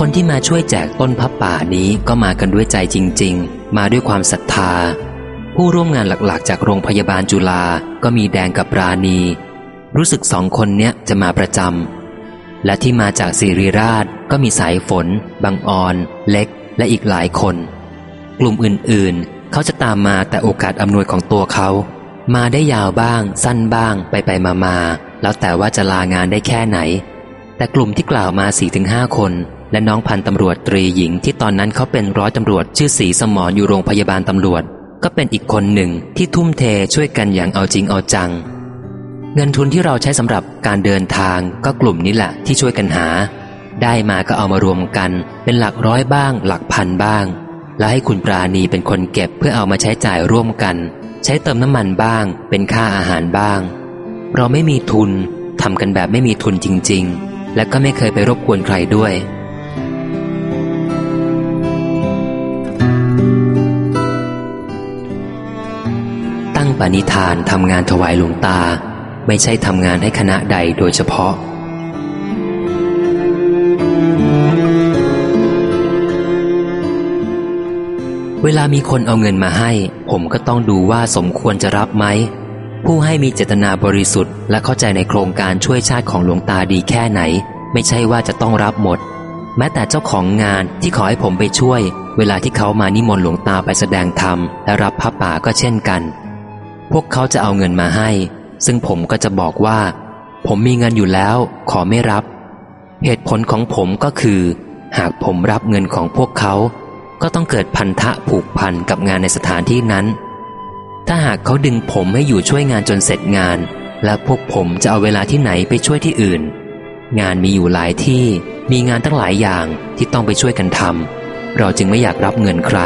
คนที่มาช่วยแจกต้นพับป่านี้ก็มากันด้วยใจจริง ๆ มาด้วยความศรัทธา ผู้ร่วมงานหลักๆ จากโรงพยาบาลจุฬาก็มีแดงกับราณี รู้สึกสองคนเนี้ยจะมาประจำและที่มาจากสิริราชก็มีสายฝน บางออน เล็ก และอีกหลายคน กลุ่มอื่นๆ เขาจะตามมาแต่โอกาสอำนวยของตัวเขา มาได้ยาวบ้าง สั้นบ้างไปไปมามาแล้วแต่ว่าจะลางานได้แค่ไหน แต่กลุ่มที่กล่าวมา4ี่ถึงห้าคน และน้องพันตำรวจตรีหญิงที่ตอนนั้นเขาเป็นร้อยตำรวจชื่อสีสมรอยู่โรงพยาบาลตำรวจ ก็เป็นอีกคนหนึ่งที่ทุ่มเทช่วยกันอย่างเอาจริงเอาจัง เงินทุนที่เราใช้สำหรับการเดินทางก็กลุ่มนี้แหละที่ช่วยกันหา ได้มาก็เอามารวมกัน เป็นหลักร้อยบ้าง หลักพันบ้าง แล้วให้คุณปราณีเป็นคนเก็บเพื่อเอามาใช้จ่ายร่วมกัน ใช้เติมน้ำมันบ้าง เป็นค่าอาหารบ้าง เราไม่มีทุนทำกันแบบไม่มีทุนจริง ๆ และก็ไม่เคยไปรบกวนใครด้วย ปณิธานทำงานถวายหลวงตา ไม่ใช่ทำงานให้คณะใดโดยเฉพาะ เวลามีคนเอาเงินมาให้ ผมก็ต้องดูว่าสมควรจะรับไหม ผู้ให้มีเจตนาบริสุทธิ์ และเข้าใจในโครงการช่วยชาติของหลวงตาดีแค่ไหน ไม่ใช่ว่าจะต้องรับหมด แม้แต่เจ้าของงานที่ขอให้ผมไปช่วย เวลาที่เขามานิมนต์หลวงตาไปแสดงธรรมและรับพระป่าก็เช่นกัน พวกเขาจะเอาเงินมาให้ ซึ่งผมก็จะบอกว่า ผมมีเงินอยู่แล้ว ขอไม่รับ เหตุผลของผมก็คือ หากผมรับเงินของพวกเขา ก็ต้องเกิดพันธะผูกพันกับงานในสถานที่นั้น ถ้าหากเขาดึงผมให้อยู่ช่วยงานจนเสร็จงาน และพวกผมจะเอาเวลาที่ไหนไปช่วยที่อื่น งานมีอยู่หลายที่มีงานตั้งหลายอย่างที่ต้องไปช่วยกันทำเราจึงไม่อยากรับเงินใคร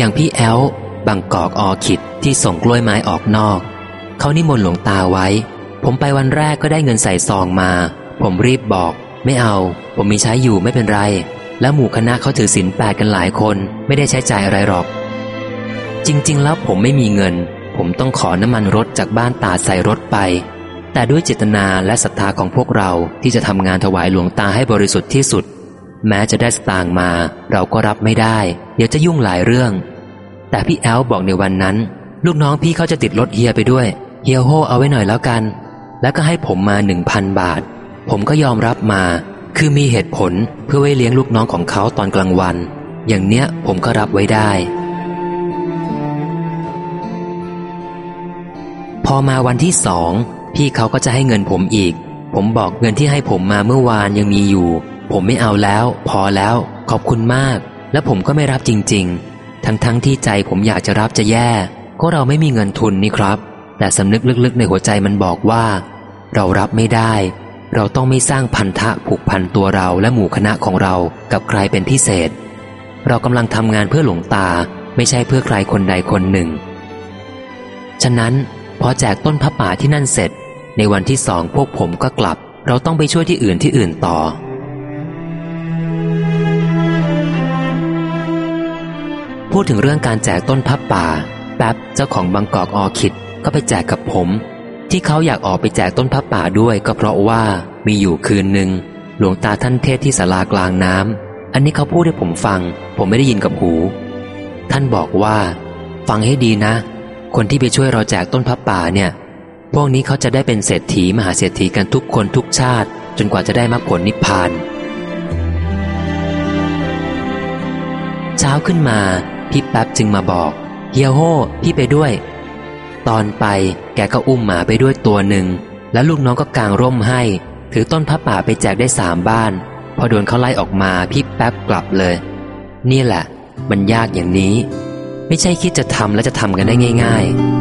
อย่างพี่แอลบางกอกออขิดที่ส่งกล้วยไม้ออกนอก เขานิมนต์หลวงตาไว้ ผมไปวันแรกก็ได้เงินใส่ซองมา ผมรีบบอก ไม่เอา ผมมีใช้อยู่ไม่เป็นไร แล้วหมู่คณะเขาถือศีลแปดกันหลายคนไม่ได้ใช้จ่ายอะไรหรอก จริง ๆ แล้วผมไม่มีเงิน ผมต้องขอน้ำมันรถจากบ้านตาใส่รถไป แต่ด้วยเจตนาและศรัทธาของพวกเราที่จะทำงานถวายหลวงตาให้บริสุทธิ์ที่สุด แม้จะได้สตางค์มา เราก็รับไม่ได้ เดี๋ยวจะยุ่งหลายเรื่อง แต่พี่แอลบอกในวันนั้น ลูกน้องพี่เขาจะติดรถเฮียไปด้วย เฮียโฮเอาไว้หน่อยแล้วกัน แล้วก็ให้ผมมาหนึ่งพันบาท ผมก็ยอมรับมา คือมีเหตุผลเพื่อไว้เลี้ยงลูกน้องของเขาตอนกลางวัน อย่างเนี้ยผมก็รับไว้ได้ พอมาวันที่สองพี่เขาก็จะให้เงินผมอีก ผมบอกเงินที่ให้ผมมาเมื่อวานยังมีอยู่ ผมไม่เอาแล้ว พอแล้ว ขอบคุณมาก และผมก็ไม่รับจริง ๆ ทั้งๆทที่ใจผมอยากจะรับจะแย่ ก็เราไม่มีเงินทุนนี่ครับ แต่สำนึกลึกๆ ในหัวใจมันบอกว่า เรารับไม่ได้ เราต้องไม่สร้างพันธะผูกพันตัวเราและหมู่คณะของเรากับใครเป็นพิเศษ เรากำลังทำงานเพื่อหลวงตา ไม่ใช่เพื่อใครคนใดคนหนึ่ง ฉะนั้นพอแจกต้นพระป่าที่นั่นเสร็จ ในวันที่สองพวกผมก็กลับ เราต้องไปช่วยที่อื่นที่อื่นต่อ พูดถึงเรื่องการแจกต้นพับป่า แป๊บเจ้าของบางกอกออคิดก็ไปแจกกับผม ที่เขาอยากออกไปแจกต้นพับป่าด้วยก็เพราะว่ามีอยู่คืนหนึ่งหลวงตาท่านเทศที่ศาลากลางน้ำอันนี้เขาพูดให้ผมฟัง ผมไม่ได้ยินกับหู ท่านบอกว่า ฟังให้ดีนะ คนที่ไปช่วยเราแจกต้นพับป่าเนี่ย พวกนี้เขาจะได้เป็นเศรษฐีมหาเศรษฐีกันทุกคนทุกชาติ จนกว่าจะได้มรรคผลนิพพาน เช้าขึ้นมา พี่แป๊บจึงมาบอกเฮียโฮพี่ไปด้วย ตอนไปแกก็อุ้มหมาไปด้วยตัวหนึ่ง แล้วลูกน้องก็กางร่มให้ ถือต้นพระป่าไปแจกได้สามบ้าน พอโดนเขาไล่ออกมาพี่แป๊บกลับเลย นี่แหละ มันยากอย่างนี้ ไม่ใช่คิดจะทำแล้วจะทำกันได้ง่าย ๆ